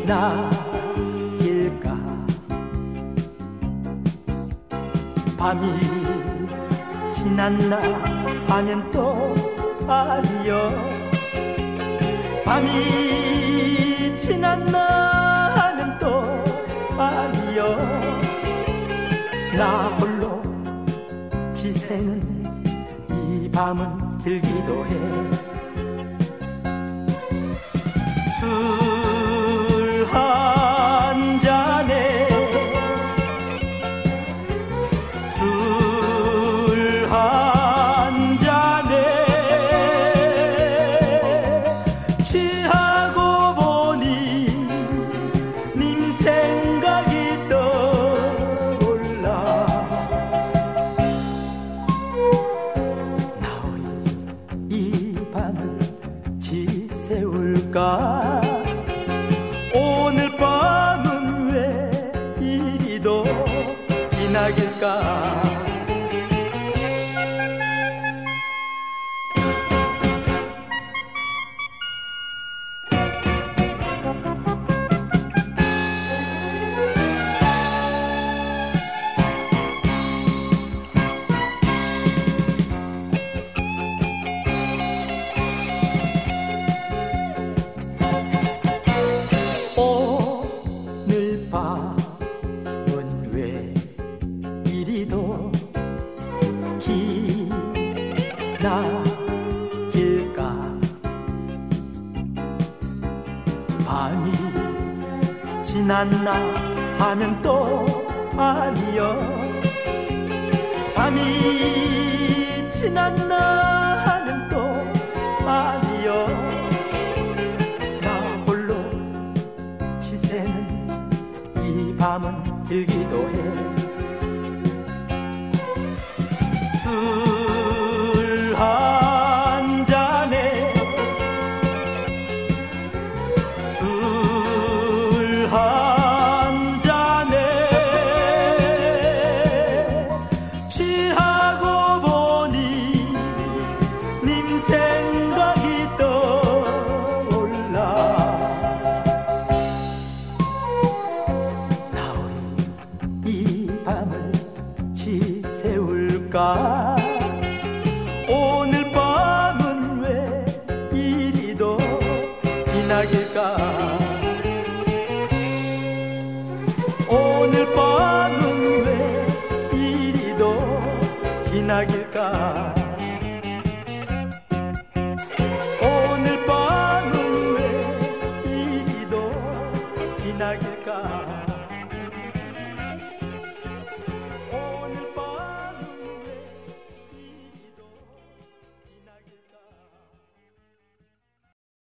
기나길까? 밤이 지났나 하면 또 밤이여 밤이 지났나 하면 또 밤이여 나 홀로 지새는 이 밤은 길기도 해 지새울까? 오늘 밤은 왜 이리도 기나길까 나길까 밤이 지났나 하면 또 밤이여. 밤이 지났나 하면 또 밤이여. 나 홀로 지새는 이 밤은 길기도 해 지새울까? 오늘 밤은 왜 이리도 기나길까? 오늘 밤은 왜 이리도 기나길까